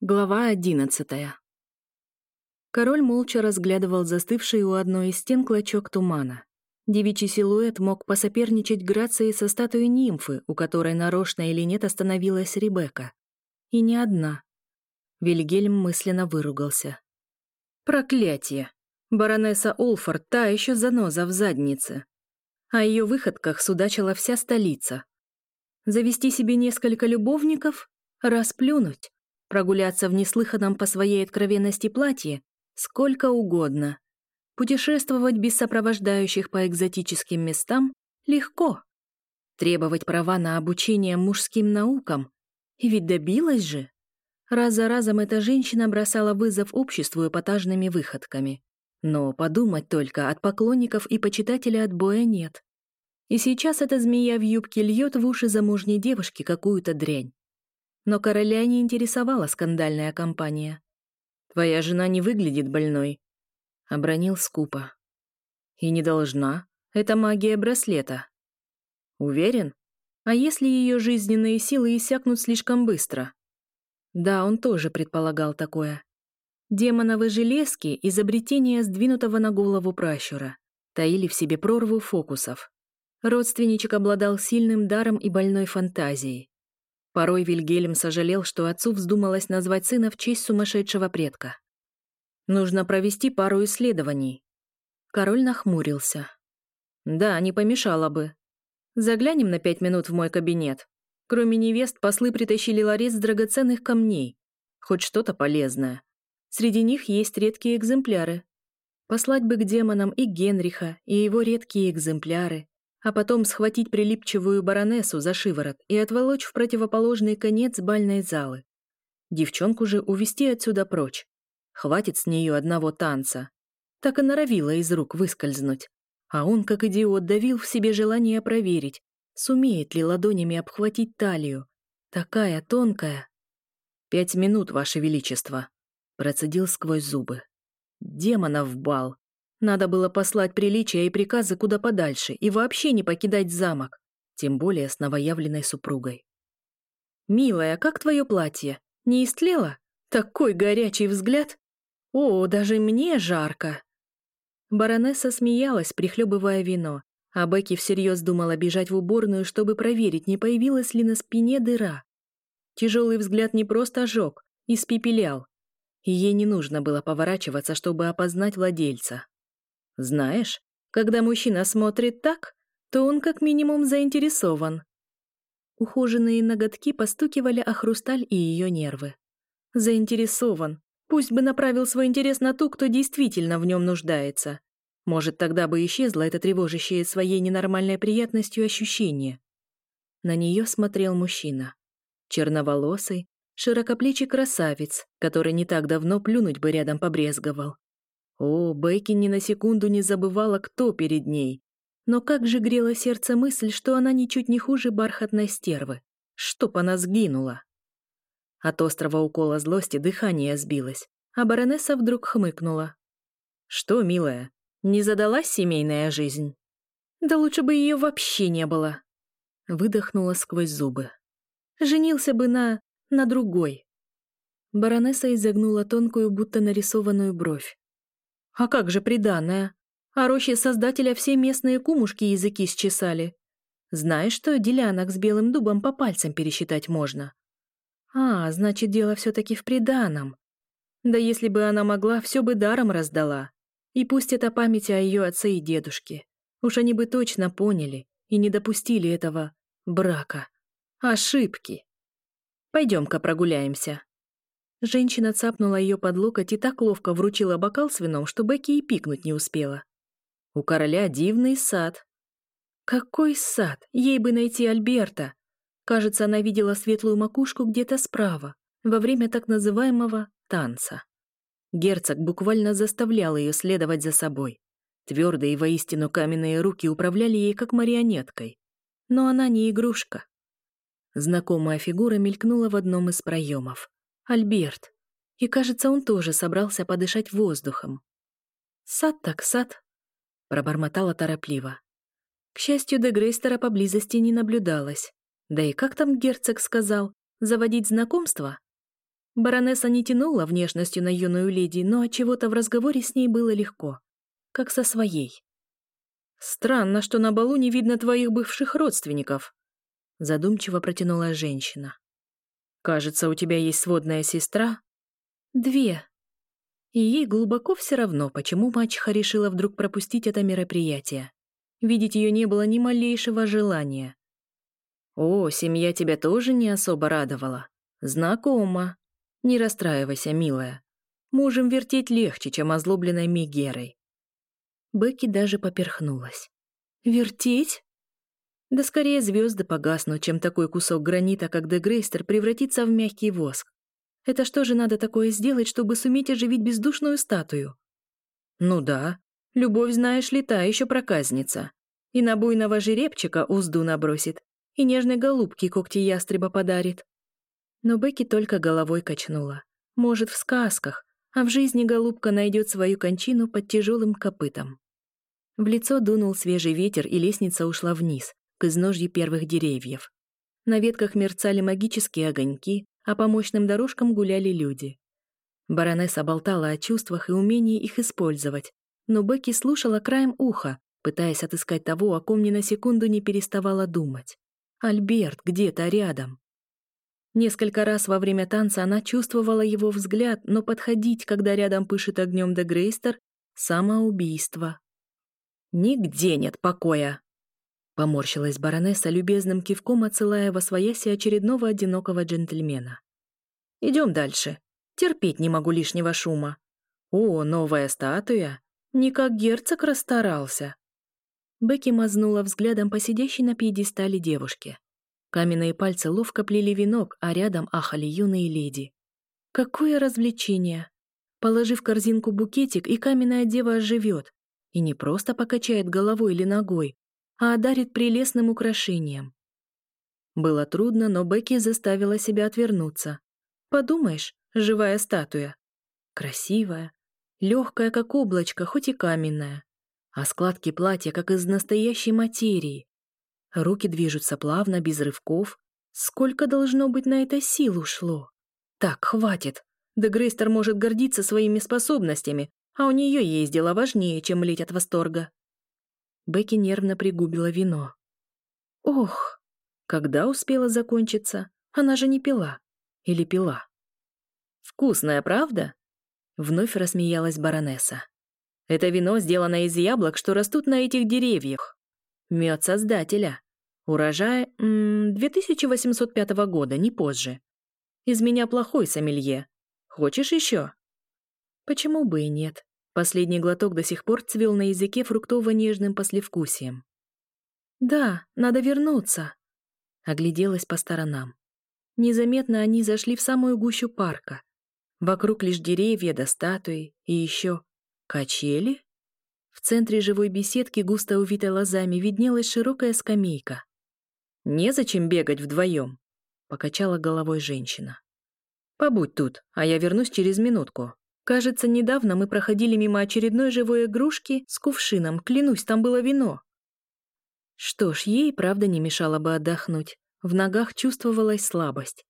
Глава одиннадцатая. Король молча разглядывал застывший у одной из стен клочок тумана. Девичий силуэт мог посоперничать грацией со статуей нимфы, у которой нарочно или нет остановилась Ребекка. И не одна. Вильгельм мысленно выругался. «Проклятие! Баронесса Олфорд та еще заноза в заднице!» О ее выходках судачила вся столица. «Завести себе несколько любовников? Расплюнуть!» Прогуляться в лыходом по своей откровенности платье сколько угодно. Путешествовать без сопровождающих по экзотическим местам легко. Требовать права на обучение мужским наукам. И ведь добилась же. Раз за разом эта женщина бросала вызов обществу эпатажными выходками. Но подумать только, от поклонников и почитателей отбоя нет. И сейчас эта змея в юбке льет в уши замужней девушки какую-то дрянь но короля не интересовала скандальная компания. «Твоя жена не выглядит больной», — обронил скупо. «И не должна. Это магия браслета». «Уверен? А если ее жизненные силы иссякнут слишком быстро?» Да, он тоже предполагал такое. Демоновы железки — изобретение сдвинутого на голову пращура. Таили в себе прорву фокусов. Родственничек обладал сильным даром и больной фантазией. Порой Вильгельм сожалел, что отцу вздумалось назвать сына в честь сумасшедшего предка. «Нужно провести пару исследований». Король нахмурился. «Да, не помешало бы. Заглянем на пять минут в мой кабинет. Кроме невест, послы притащили ларец с драгоценных камней. Хоть что-то полезное. Среди них есть редкие экземпляры. Послать бы к демонам и Генриха, и его редкие экземпляры, а потом схватить прилипчивую баронессу за шиворот и отволочь в противоположный конец бальной залы. Девчонку же увести отсюда прочь. Хватит с нее одного танца. Так и норовила из рук выскользнуть. А он, как идиот, давил в себе желание проверить, сумеет ли ладонями обхватить талию. Такая тонкая. «Пять минут, Ваше Величество», — процедил сквозь зубы. «Демонов бал!» Надо было послать приличия и приказы куда подальше и вообще не покидать замок, тем более с новоявленной супругой. «Милая, как твое платье? Не истлело? Такой горячий взгляд! О, даже мне жарко!» Баронесса смеялась, прихлебывая вино, а Бекки всерьез думала бежать в уборную, чтобы проверить, не появилась ли на спине дыра. Тяжелый взгляд не просто жег, испепелял. И ей не нужно было поворачиваться, чтобы опознать владельца. Знаешь, когда мужчина смотрит так, то он как минимум заинтересован. Ухоженные ноготки постукивали о хрусталь и ее нервы. Заинтересован. Пусть бы направил свой интерес на ту, кто действительно в нем нуждается. Может, тогда бы исчезло это тревожащее своей ненормальной приятностью ощущение. На нее смотрел мужчина. Черноволосый, широкоплечий красавец, который не так давно плюнуть бы рядом побрезговал. О, Бекки ни на секунду не забывала, кто перед ней. Но как же грело сердце мысль, что она ничуть не хуже бархатной стервы. Чтоб она сгинула. От острого укола злости дыхание сбилось, а баронесса вдруг хмыкнула. «Что, милая, не задалась семейная жизнь?» «Да лучше бы ее вообще не было!» Выдохнула сквозь зубы. «Женился бы на... на другой!» Баронесса изогнула тонкую, будто нарисованную бровь. А как же приданное? А рощи создателя все местные кумушки языки счесали. Знаешь, что делянок с белым дубом по пальцам пересчитать можно. А, значит, дело все-таки в приданом. Да если бы она могла, все бы даром раздала. И пусть это память о ее отце и дедушке. Уж они бы точно поняли и не допустили этого брака. Ошибки. Пойдем-ка прогуляемся. Женщина цапнула ее под локоть и так ловко вручила бокал с вином, что Бекки и пикнуть не успела. «У короля дивный сад». «Какой сад? Ей бы найти Альберта!» Кажется, она видела светлую макушку где-то справа, во время так называемого «танца». Герцог буквально заставлял ее следовать за собой. Твердые и воистину каменные руки управляли ей как марионеткой. Но она не игрушка. Знакомая фигура мелькнула в одном из проемов. «Альберт, и кажется, он тоже собрался подышать воздухом». «Сад так сад», — пробормотала торопливо. К счастью, до Грейстера поблизости не наблюдалось. Да и как там герцог сказал, заводить знакомство? Баронесса не тянула внешностью на юную леди, но от чего то в разговоре с ней было легко. Как со своей. «Странно, что на балу не видно твоих бывших родственников», — задумчиво протянула женщина. Кажется, у тебя есть сводная сестра? Две. И ей глубоко все равно, почему мачеха решила вдруг пропустить это мероприятие. Видеть ее не было ни малейшего желания. О, семья тебя тоже не особо радовала. Знакомо. Не расстраивайся, милая. Можем вертеть легче, чем озлобленной Мегерой. Бекки даже поперхнулась. «Вертеть?» Да скорее звезды погаснут, чем такой кусок гранита, как Дегрейстер, превратится в мягкий воск. Это что же надо такое сделать, чтобы суметь оживить бездушную статую? Ну да, любовь, знаешь ли, та еще проказница. И на буйного жеребчика узду набросит, и нежной голубки когти ястреба подарит. Но Бекки только головой качнула. Может, в сказках, а в жизни голубка найдет свою кончину под тяжелым копытом. В лицо дунул свежий ветер, и лестница ушла вниз, к изножью первых деревьев. На ветках мерцали магические огоньки, а по мощным дорожкам гуляли люди. Баронесса болтала о чувствах и умении их использовать, но Бекки слушала краем уха, пытаясь отыскать того, о ком ни на секунду не переставала думать. Альберт где-то рядом. Несколько раз во время танца она чувствовала его взгляд, но подходить, когда рядом пышет огнем Дегрейстер, самоубийство. «Нигде нет покоя!» Поморщилась баронесса, любезным кивком отсылая во своясе очередного одинокого джентльмена. «Идем дальше. Терпеть не могу лишнего шума. О, новая статуя! Не как герцог расстарался!» Бекки мазнула взглядом по сидящей на пьедестале девушке. Каменные пальцы ловко плели венок, а рядом ахали юные леди. «Какое развлечение!» Положив корзинку букетик, и каменная дева оживет. И не просто покачает головой или ногой, а одарит прелестным украшением. Было трудно, но Бекки заставила себя отвернуться. Подумаешь, живая статуя. Красивая, легкая, как облачко, хоть и каменная. А складки платья, как из настоящей материи. Руки движутся плавно, без рывков. Сколько должно быть на это сил ушло? Так, хватит. Дагрейстер может гордиться своими способностями, а у нее есть дела важнее, чем лить от восторга. Бекки нервно пригубила вино. Ох, когда успела закончиться? Она же не пила. Или пила? Вкусная, правда? Вновь рассмеялась баронесса. Это вино сделано из яблок, что растут на этих деревьях. Мед создателя. Урожай м -м, 2805 года, не позже. Из меня плохой сомелье. Хочешь еще? Почему бы и нет? Последний глоток до сих пор цвел на языке фруктово-нежным послевкусием. «Да, надо вернуться», — огляделась по сторонам. Незаметно они зашли в самую гущу парка. Вокруг лишь деревья до да статуи и еще качели. В центре живой беседки, густо увитой лозами, виднелась широкая скамейка. «Незачем бегать вдвоем», — покачала головой женщина. «Побудь тут, а я вернусь через минутку. Кажется, недавно мы проходили мимо очередной живой игрушки с кувшином, клянусь, там было вино. Что ж, ей правда не мешало бы отдохнуть. В ногах чувствовалась слабость.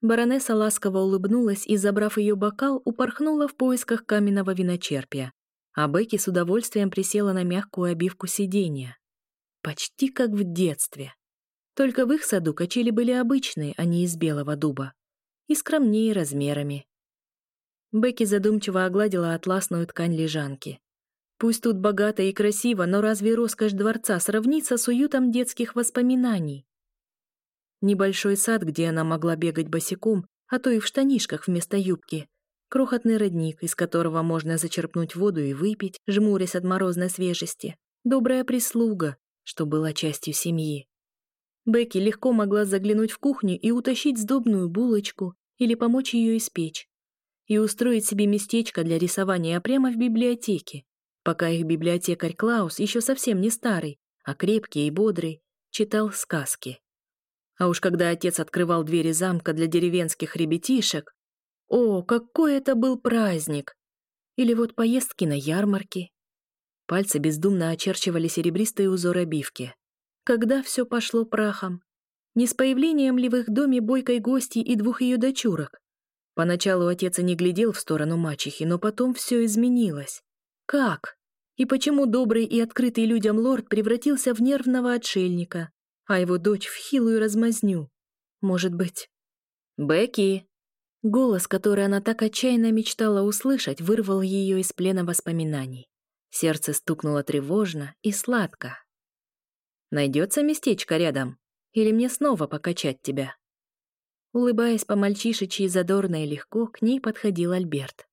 Баронесса ласково улыбнулась и, забрав ее бокал, упорхнула в поисках каменного виночерпия. А Бекки с удовольствием присела на мягкую обивку сиденья. Почти как в детстве. Только в их саду качели были обычные, а не из белого дуба. И скромнее размерами, Бекки задумчиво огладила атласную ткань лежанки. Пусть тут богато и красиво, но разве роскошь дворца сравнится с уютом детских воспоминаний? Небольшой сад, где она могла бегать босиком, а то и в штанишках вместо юбки. Крохотный родник, из которого можно зачерпнуть воду и выпить, жмурясь от морозной свежести. Добрая прислуга, что была частью семьи. Бекки легко могла заглянуть в кухню и утащить сдобную булочку или помочь ее испечь и устроить себе местечко для рисования прямо в библиотеке, пока их библиотекарь Клаус, еще совсем не старый, а крепкий и бодрый, читал сказки. А уж когда отец открывал двери замка для деревенских ребятишек, о, какой это был праздник! Или вот поездки на ярмарки. Пальцы бездумно очерчивали серебристые узоры обивки. Когда все пошло прахом? Не с появлением ли в их доме бойкой гости и двух ее дочурок, Поначалу отец и не глядел в сторону мачехи, но потом все изменилось. Как? И почему добрый и открытый людям лорд превратился в нервного отшельника, а его дочь в хилую размазню? Может быть... «Бекки!» Голос, который она так отчаянно мечтала услышать, вырвал ее из плена воспоминаний. Сердце стукнуло тревожно и сладко. «Найдется местечко рядом? Или мне снова покачать тебя?» Улыбаясь по-мальчишечьи задорно и легко, к ней подходил Альберт.